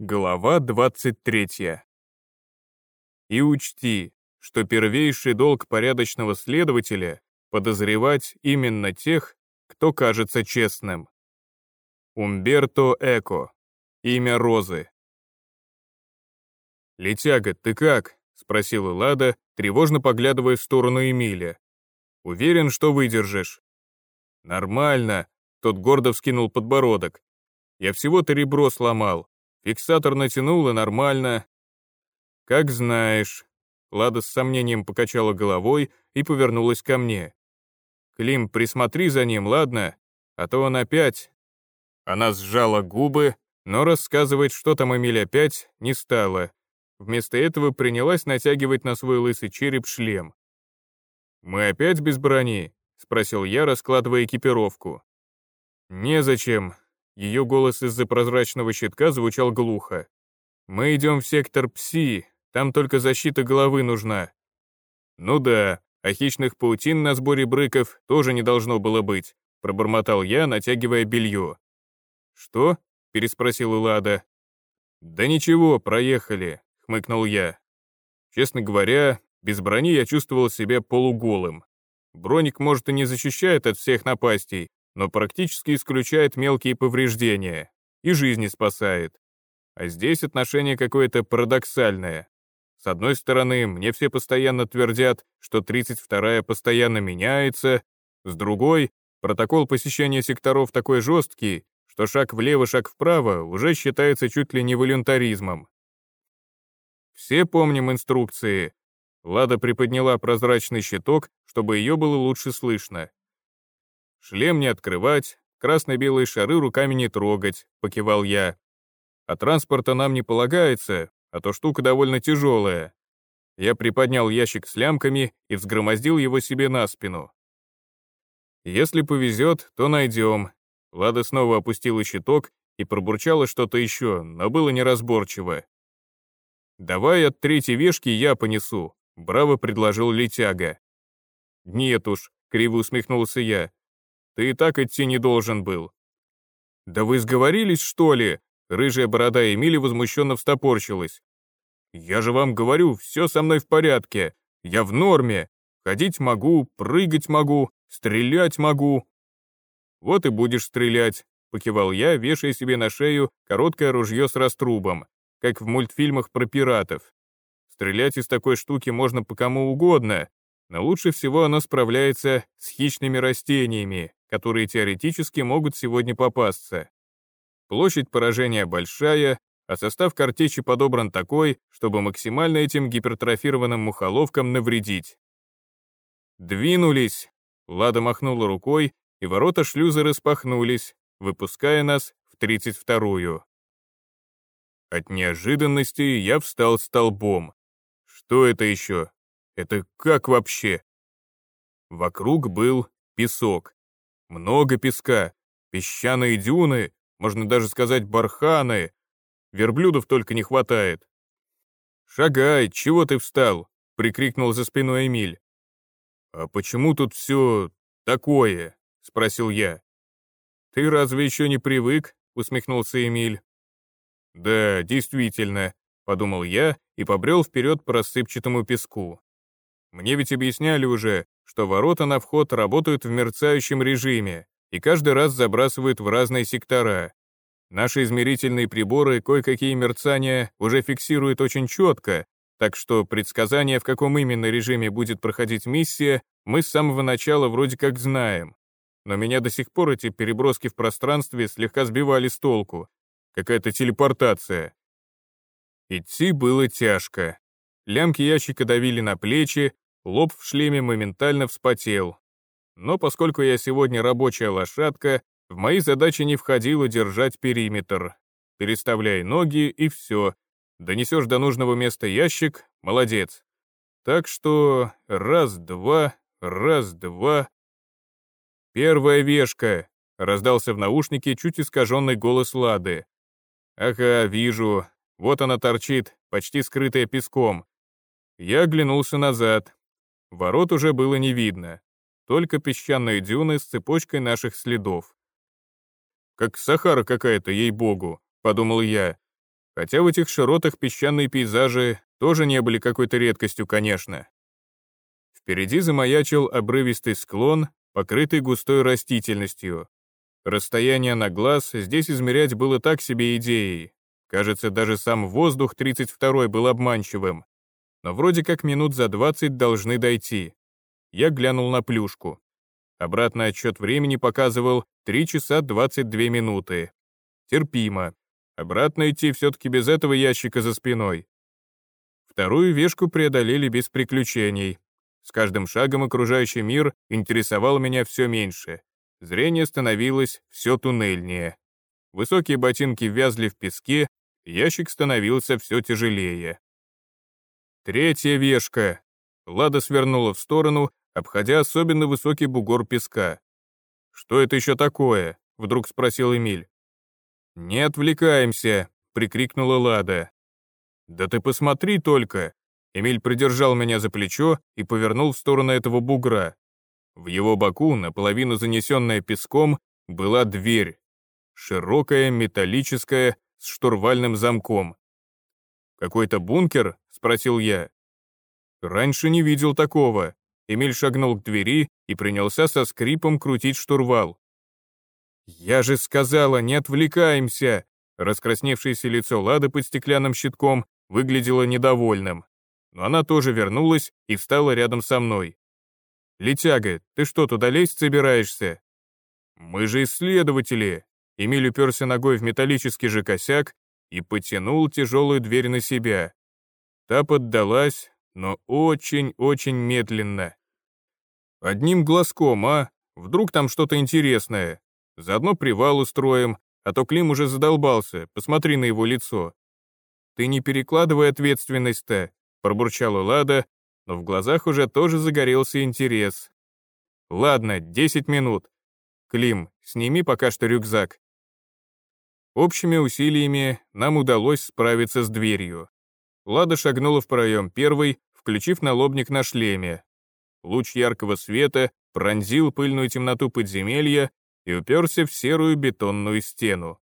Глава 23. И учти, что первейший долг порядочного следователя — подозревать именно тех, кто кажется честным. Умберто Эко. Имя Розы. «Летяга, ты как?» — спросила Лада, тревожно поглядывая в сторону Эмиля. «Уверен, что выдержишь?» «Нормально», — тот гордо вскинул подбородок. «Я всего-то ребро сломал, Фиксатор натянул и нормально. Как знаешь. Лада с сомнением покачала головой и повернулась ко мне. Клим, присмотри за ним, ладно? А то он опять... Она сжала губы, но рассказывать, что там Эмиль опять, не стала. Вместо этого принялась натягивать на свой лысый череп шлем. «Мы опять без брони?» — спросил я, раскладывая экипировку. «Незачем. Ее голос из-за прозрачного щитка звучал глухо. «Мы идем в сектор Пси, там только защита головы нужна». «Ну да, а хищных паутин на сборе брыков тоже не должно было быть», пробормотал я, натягивая белье. «Что?» — переспросил Лада. «Да ничего, проехали», — хмыкнул я. Честно говоря, без брони я чувствовал себя полуголым. Броник, может, и не защищает от всех напастей, но практически исключает мелкие повреждения и жизни спасает. А здесь отношение какое-то парадоксальное. С одной стороны, мне все постоянно твердят, что 32-я постоянно меняется, с другой, протокол посещения секторов такой жесткий, что шаг влево, шаг вправо уже считается чуть ли не волюнтаризмом. Все помним инструкции. Лада приподняла прозрачный щиток, чтобы ее было лучше слышно. Шлем не открывать, красно-белые шары руками не трогать, покивал я. А транспорта нам не полагается, а то штука довольно тяжелая. Я приподнял ящик с лямками и взгромоздил его себе на спину. Если повезет, то найдем. Лада снова опустила щиток и пробурчала что-то еще, но было неразборчиво. «Давай от третьей вешки я понесу», — браво предложил летяга. «Нет уж», — криво усмехнулся я, ты и так идти не должен был». «Да вы сговорились, что ли?» Рыжая борода Эмили возмущенно встопорщилась. «Я же вам говорю, все со мной в порядке. Я в норме. Ходить могу, прыгать могу, стрелять могу». «Вот и будешь стрелять», — покивал я, вешая себе на шею короткое ружье с раструбом, как в мультфильмах про пиратов. Стрелять из такой штуки можно по кому угодно, но лучше всего оно справляется с хищными растениями, которые теоретически могут сегодня попасться. Площадь поражения большая, а состав картечи подобран такой, чтобы максимально этим гипертрофированным мухоловкам навредить. «Двинулись!» Лада махнула рукой, и ворота шлюза распахнулись, выпуская нас в 32-ю. От неожиданности я встал столбом. Что это еще? Это как вообще? Вокруг был песок. Много песка, песчаные дюны, можно даже сказать барханы. Верблюдов только не хватает. «Шагай, чего ты встал?» — прикрикнул за спиной Эмиль. «А почему тут все такое?» — спросил я. «Ты разве еще не привык?» — усмехнулся Эмиль. «Да, действительно», — подумал я и побрел вперед по рассыпчатому песку. Мне ведь объясняли уже, что ворота на вход работают в мерцающем режиме и каждый раз забрасывают в разные сектора. Наши измерительные приборы кое-какие мерцания уже фиксируют очень четко, так что предсказание, в каком именно режиме будет проходить миссия, мы с самого начала вроде как знаем. Но меня до сих пор эти переброски в пространстве слегка сбивали с толку. Какая-то телепортация. Идти было тяжко. Лямки ящика давили на плечи, лоб в шлеме моментально вспотел. Но поскольку я сегодня рабочая лошадка, в мои задачи не входило держать периметр. Переставляй ноги и все. Донесешь до нужного места ящик — молодец. Так что раз-два, раз-два. «Первая вешка», — раздался в наушнике чуть искаженный голос Лады. «Ага, вижу. Вот она торчит, почти скрытая песком. Я оглянулся назад. Ворот уже было не видно, только песчаные дюны с цепочкой наших следов. «Как Сахара какая-то, ей-богу», — подумал я. Хотя в этих широтах песчаные пейзажи тоже не были какой-то редкостью, конечно. Впереди замаячил обрывистый склон, покрытый густой растительностью. Расстояние на глаз здесь измерять было так себе идеей. Кажется, даже сам воздух 32-й был обманчивым. Но вроде как минут за 20 должны дойти. Я глянул на плюшку. Обратный отсчет времени показывал 3 часа 22 минуты. Терпимо. Обратно идти все-таки без этого ящика за спиной. Вторую вешку преодолели без приключений. С каждым шагом окружающий мир интересовал меня все меньше. Зрение становилось все туннельнее. Высокие ботинки вязли в песке, ящик становился все тяжелее. Третья вешка. Лада свернула в сторону, обходя особенно высокий бугор песка. «Что это еще такое?» — вдруг спросил Эмиль. «Не отвлекаемся!» — прикрикнула Лада. «Да ты посмотри только!» Эмиль придержал меня за плечо и повернул в сторону этого бугра. В его боку, наполовину занесенная песком, была дверь. Широкая, металлическая, с штурвальным замком. «Какой-то бункер?» — спросил я. «Раньше не видел такого». Эмиль шагнул к двери и принялся со скрипом крутить штурвал. «Я же сказала, не отвлекаемся!» Раскрасневшееся лицо Лады под стеклянным щитком выглядело недовольным. Но она тоже вернулась и встала рядом со мной. «Летяга, ты что, туда лезть собираешься?» «Мы же исследователи!» Эмиль уперся ногой в металлический же косяк и потянул тяжелую дверь на себя. Та поддалась, но очень-очень медленно. «Одним глазком, а? Вдруг там что-то интересное? Заодно привал устроим, а то Клим уже задолбался, посмотри на его лицо». «Ты не перекладывай ответственность-то», — пробурчала Лада, но в глазах уже тоже загорелся интерес. «Ладно, 10 минут. Клим, сними пока что рюкзак». Общими усилиями нам удалось справиться с дверью. Лада шагнула в проем первой, включив налобник на шлеме. Луч яркого света пронзил пыльную темноту подземелья и уперся в серую бетонную стену.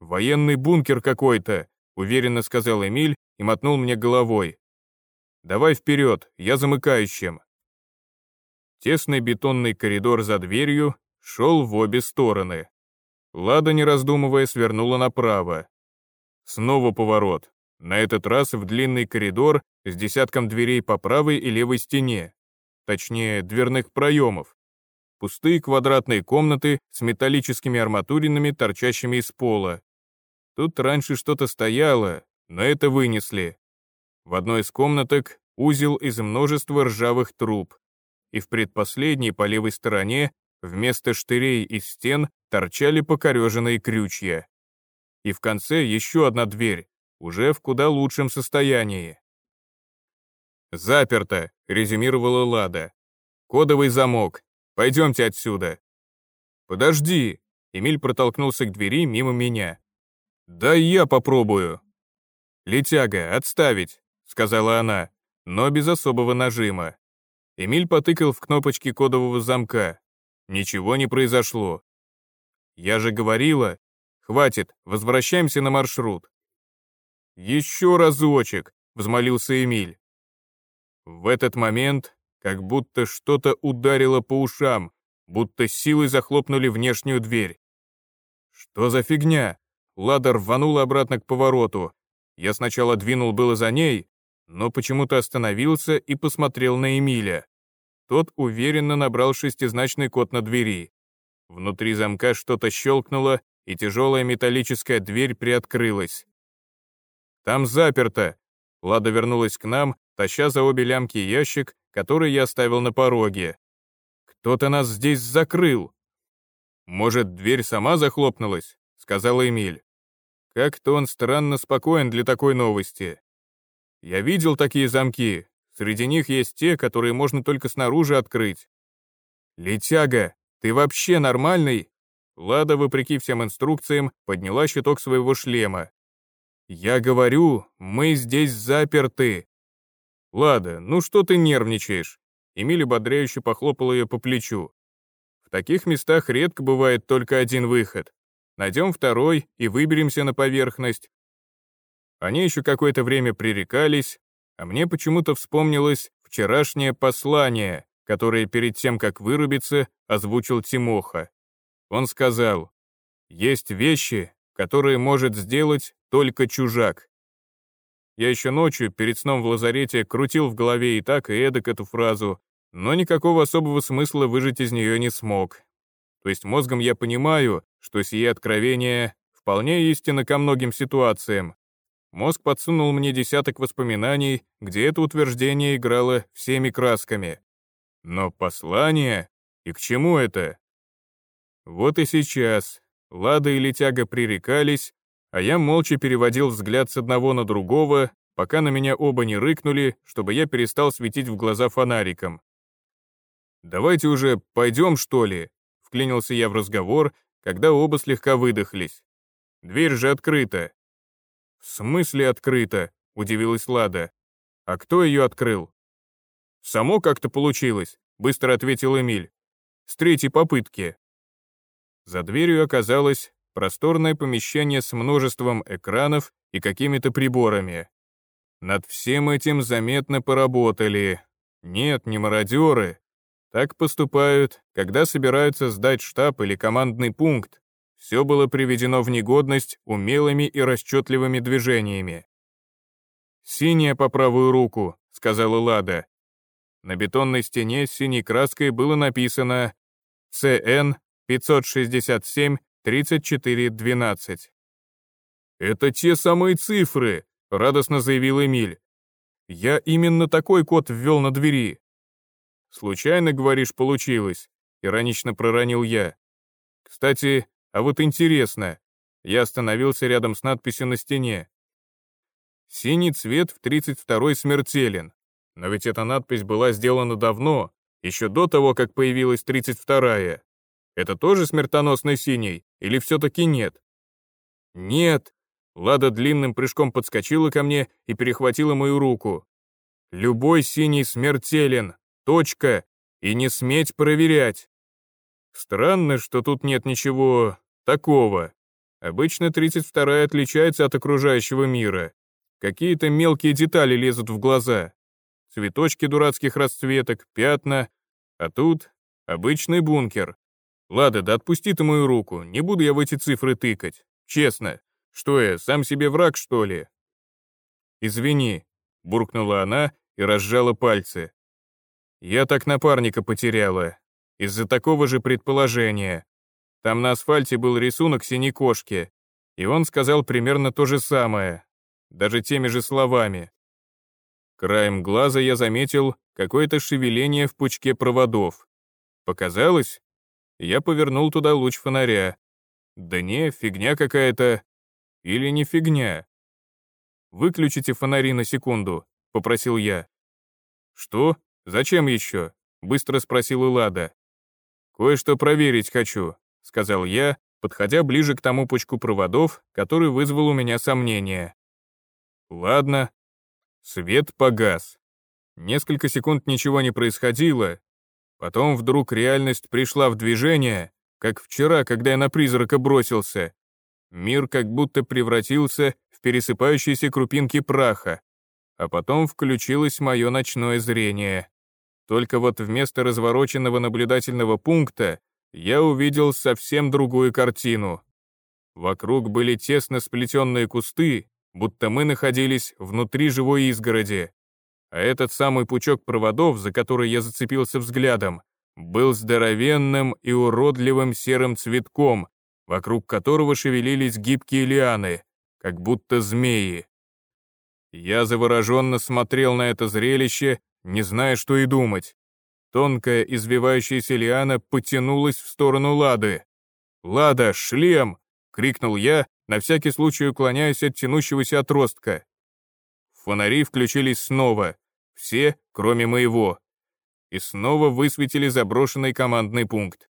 «Военный бункер какой-то», — уверенно сказал Эмиль и мотнул мне головой. «Давай вперед, я замыкающим». Тесный бетонный коридор за дверью шел в обе стороны. Лада, не раздумывая, свернула направо. Снова поворот. На этот раз в длинный коридор с десятком дверей по правой и левой стене. Точнее, дверных проемов. Пустые квадратные комнаты с металлическими арматуринами, торчащими из пола. Тут раньше что-то стояло, но это вынесли. В одной из комнаток узел из множества ржавых труб. И в предпоследней по левой стороне Вместо штырей и стен торчали покореженные крючья. И в конце еще одна дверь, уже в куда лучшем состоянии. «Заперто», — резюмировала Лада. «Кодовый замок. Пойдемте отсюда». «Подожди», — Эмиль протолкнулся к двери мимо меня. «Да я попробую». «Летяга, отставить», — сказала она, но без особого нажима. Эмиль потыкал в кнопочки кодового замка, Ничего не произошло. Я же говорила. Хватит, возвращаемся на маршрут. Еще разочек, взмолился Эмиль. В этот момент как будто что-то ударило по ушам, будто силой захлопнули внешнюю дверь. Что за фигня? Лада рванула обратно к повороту. Я сначала двинул было за ней, но почему-то остановился и посмотрел на Эмиля. Тот уверенно набрал шестизначный код на двери. Внутри замка что-то щелкнуло, и тяжелая металлическая дверь приоткрылась. «Там заперто!» Лада вернулась к нам, таща за обе лямки ящик, который я оставил на пороге. «Кто-то нас здесь закрыл!» «Может, дверь сама захлопнулась?» — сказал Эмиль. Как-то он странно спокоен для такой новости. Я видел такие замки, Среди них есть те, которые можно только снаружи открыть. «Летяга, ты вообще нормальный?» Лада, вопреки всем инструкциям, подняла щиток своего шлема. «Я говорю, мы здесь заперты». «Лада, ну что ты нервничаешь?» Эмиль ободряюще похлопал ее по плечу. «В таких местах редко бывает только один выход. Найдем второй и выберемся на поверхность. Они еще какое-то время пререкались, а мне почему-то вспомнилось вчерашнее послание, которое перед тем, как вырубиться, озвучил Тимоха. Он сказал, «Есть вещи, которые может сделать только чужак». Я еще ночью, перед сном в лазарете, крутил в голове и так, и эдак эту фразу, но никакого особого смысла выжить из нее не смог. То есть мозгом я понимаю, что сие откровение вполне истинно ко многим ситуациям. Мозг подсунул мне десяток воспоминаний, где это утверждение играло всеми красками. Но послание? И к чему это? Вот и сейчас. Лада и Летяга пререкались, а я молча переводил взгляд с одного на другого, пока на меня оба не рыкнули, чтобы я перестал светить в глаза фонариком. «Давайте уже пойдем, что ли?» — вклинился я в разговор, когда оба слегка выдохлись. «Дверь же открыта». «В смысле открыта?» — удивилась Лада. «А кто ее открыл?» «Само как-то получилось», — быстро ответил Эмиль. «С третьей попытки». За дверью оказалось просторное помещение с множеством экранов и какими-то приборами. Над всем этим заметно поработали. Нет, не мародеры, так поступают, когда собираются сдать штаб или командный пункт. Все было приведено в негодность умелыми и расчетливыми движениями. «Синяя по правую руку», — сказала Лада. На бетонной стене с синей краской было написано «ЦН 567-3412». «Это те самые цифры», — радостно заявил Эмиль. «Я именно такой код ввел на двери. «Случайно, говоришь, получилось?» — иронично проронил я. «Кстати, а вот интересно». Я остановился рядом с надписью на стене. «Синий цвет в 32-й смертелен». Но ведь эта надпись была сделана давно, еще до того, как появилась 32-я. Это тоже смертоносный синий, или все-таки нет? Нет. Лада длинным прыжком подскочила ко мне и перехватила мою руку. Любой синий смертелен, Точка. И не сметь проверять. Странно, что тут нет ничего такого. Обычно 32-я отличается от окружающего мира. Какие-то мелкие детали лезут в глаза. Цветочки дурацких расцветок, пятна. А тут обычный бункер. Ладно, да отпусти ты мою руку, не буду я в эти цифры тыкать. Честно. Что я, сам себе враг, что ли? Извини, буркнула она и разжала пальцы. Я так напарника потеряла. Из-за такого же предположения. Там на асфальте был рисунок синей кошки, и он сказал примерно то же самое, даже теми же словами. Краем глаза я заметил какое-то шевеление в пучке проводов. Показалось? Я повернул туда луч фонаря. Да не, фигня какая-то. Или не фигня. «Выключите фонари на секунду», — попросил я. «Что?» «Зачем еще?» — быстро спросил Лада. «Кое-что проверить хочу», — сказал я, подходя ближе к тому пучку проводов, который вызвал у меня сомнения. «Ладно». Свет погас. Несколько секунд ничего не происходило. Потом вдруг реальность пришла в движение, как вчера, когда я на призрака бросился. Мир как будто превратился в пересыпающиеся крупинки праха, а потом включилось мое ночное зрение. Только вот вместо развороченного наблюдательного пункта я увидел совсем другую картину. Вокруг были тесно сплетенные кусты, будто мы находились внутри живой изгороди. А этот самый пучок проводов, за который я зацепился взглядом, был здоровенным и уродливым серым цветком, вокруг которого шевелились гибкие лианы, как будто змеи. Я завороженно смотрел на это зрелище, не зная, что и думать. Тонкая извивающаяся лиана потянулась в сторону Лады. «Лада, шлем!» — крикнул я, на всякий случай уклоняясь от тянущегося отростка. Фонари включились снова, все, кроме моего. И снова высветили заброшенный командный пункт.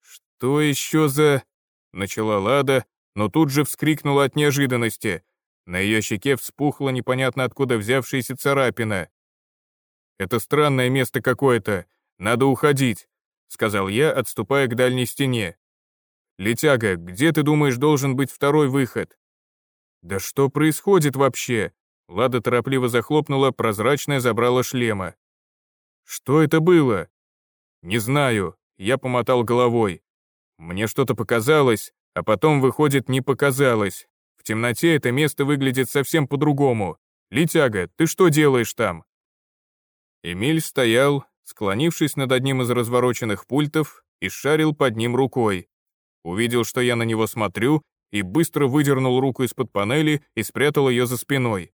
«Что еще за...» — начала Лада, но тут же вскрикнула от неожиданности. На ее щеке вспухла непонятно откуда взявшаяся царапина. Это странное место какое-то. Надо уходить», — сказал я, отступая к дальней стене. «Летяга, где, ты думаешь, должен быть второй выход?» «Да что происходит вообще?» Лада торопливо захлопнула прозрачное забрало шлема. «Что это было?» «Не знаю», — я помотал головой. «Мне что-то показалось, а потом, выходит, не показалось. В темноте это место выглядит совсем по-другому. Летяга, ты что делаешь там?» Эмиль стоял, склонившись над одним из развороченных пультов, и шарил под ним рукой. Увидел, что я на него смотрю, и быстро выдернул руку из-под панели и спрятал ее за спиной.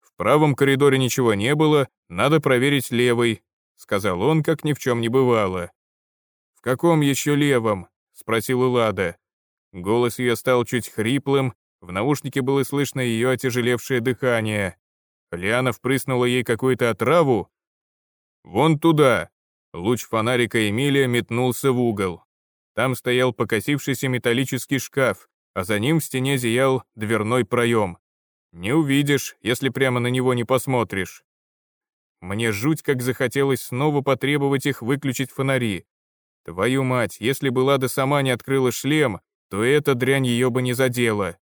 В правом коридоре ничего не было, надо проверить левый, сказал он, как ни в чем не бывало. «В каком еще левом?» — спросил Лада. Голос ее стал чуть хриплым, в наушнике было слышно ее отяжелевшее дыхание. Лиана впрыснула ей какую-то отраву. «Вон туда!» Луч фонарика Эмилия метнулся в угол. Там стоял покосившийся металлический шкаф, а за ним в стене зиял дверной проем. Не увидишь, если прямо на него не посмотришь. Мне жуть как захотелось снова потребовать их выключить фонари. Твою мать, если бы Лада сама не открыла шлем, то эта дрянь ее бы не задела.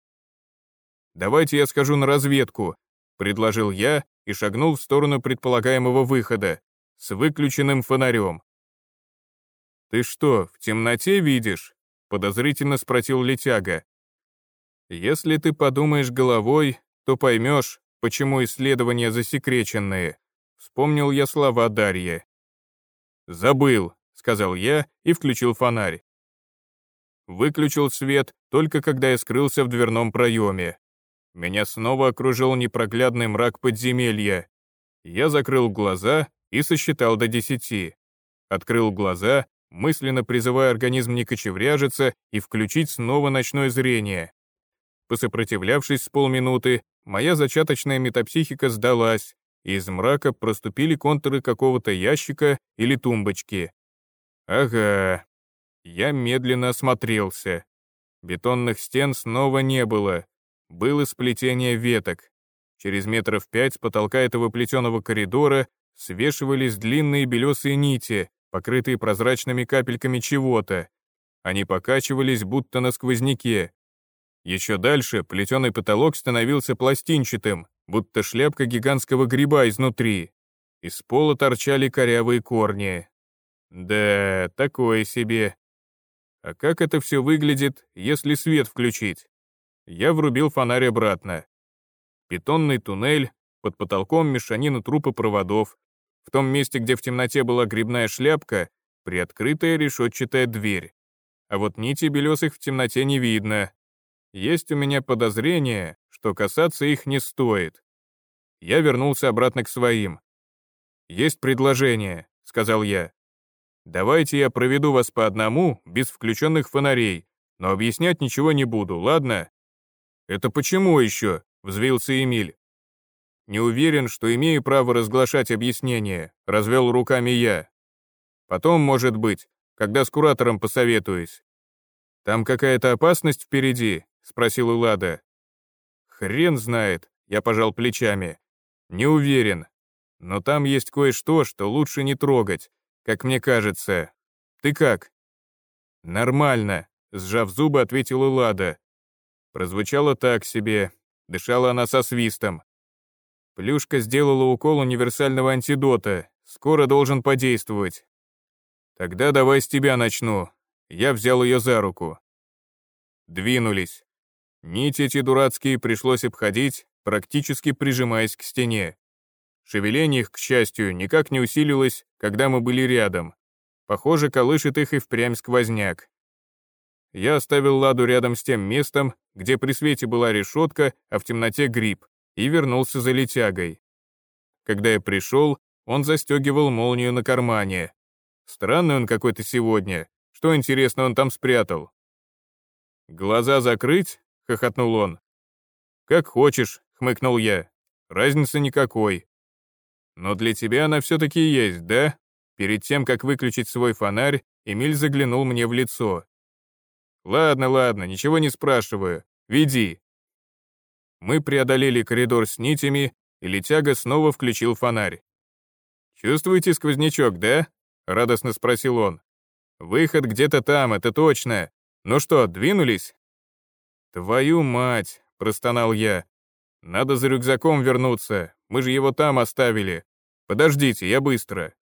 «Давайте я схожу на разведку», — предложил я и шагнул в сторону предполагаемого выхода с выключенным фонарем. «Ты что, в темноте видишь?» — подозрительно спросил Летяга. «Если ты подумаешь головой, то поймешь, почему исследования засекреченные», — вспомнил я слова Дарьи. «Забыл», — сказал я и включил фонарь. Выключил свет только когда я скрылся в дверном проеме. Меня снова окружил непроглядный мрак подземелья. Я закрыл глаза и сосчитал до десяти. Открыл глаза, мысленно призывая организм не кочевряжиться и включить снова ночное зрение. Посопротивлявшись с полминуты, моя зачаточная метапсихика сдалась, и из мрака проступили контуры какого-то ящика или тумбочки. Ага, я медленно осмотрелся. Бетонных стен снова не было. Было сплетение веток. Через метров пять с потолка этого плетеного коридора свешивались длинные белесые нити, покрытые прозрачными капельками чего-то. Они покачивались, будто на сквозняке. Еще дальше плетеный потолок становился пластинчатым, будто шляпка гигантского гриба изнутри. Из пола торчали корявые корни. Да, такое себе. А как это все выглядит, если свет включить? Я врубил фонарь обратно. Бетонный туннель, под потолком мешанина трупа проводов. В том месте, где в темноте была грибная шляпка, приоткрытая решетчатая дверь. А вот нити белесых в темноте не видно. Есть у меня подозрение, что касаться их не стоит. Я вернулся обратно к своим. «Есть предложение», — сказал я. Давайте я проведу вас по одному, без включенных фонарей, но объяснять ничего не буду, ладно?» «Это почему еще?» — взвился Эмиль. «Не уверен, что имею право разглашать объяснение», — развел руками я. «Потом, может быть, когда с куратором посоветуюсь». «Там какая-то опасность впереди?» — спросил Улада. «Хрен знает», — я пожал плечами. «Не уверен. Но там есть кое-что, что лучше не трогать, как мне кажется. Ты как?» «Нормально», — сжав зубы, ответила Лада. Прозвучало так себе, дышала она со свистом. Плюшка сделала укол универсального антидота, скоро должен подействовать. Тогда давай с тебя начну. Я взял ее за руку. Двинулись. Нити эти дурацкие пришлось обходить, практически прижимаясь к стене. Шевеление их, к счастью, никак не усилилось, когда мы были рядом. Похоже, колышет их и впрямь сквозняк. Я оставил Ладу рядом с тем местом, где при свете была решетка, а в темноте гриб, и вернулся за летягой. Когда я пришел, он застегивал молнию на кармане. Странный он какой-то сегодня. Что, интересно, он там спрятал? «Глаза закрыть?» — хохотнул он. «Как хочешь», — хмыкнул я. «Разницы никакой. Но для тебя она все-таки есть, да? Перед тем, как выключить свой фонарь, Эмиль заглянул мне в лицо. Ладно, ладно, ничего не спрашиваю. Веди. Мы преодолели коридор с нитями, и летяга снова включил фонарь. «Чувствуете сквознячок, да?» — радостно спросил он. «Выход где-то там, это точно. Ну что, двинулись?» «Твою мать!» — простонал я. «Надо за рюкзаком вернуться, мы же его там оставили. Подождите, я быстро».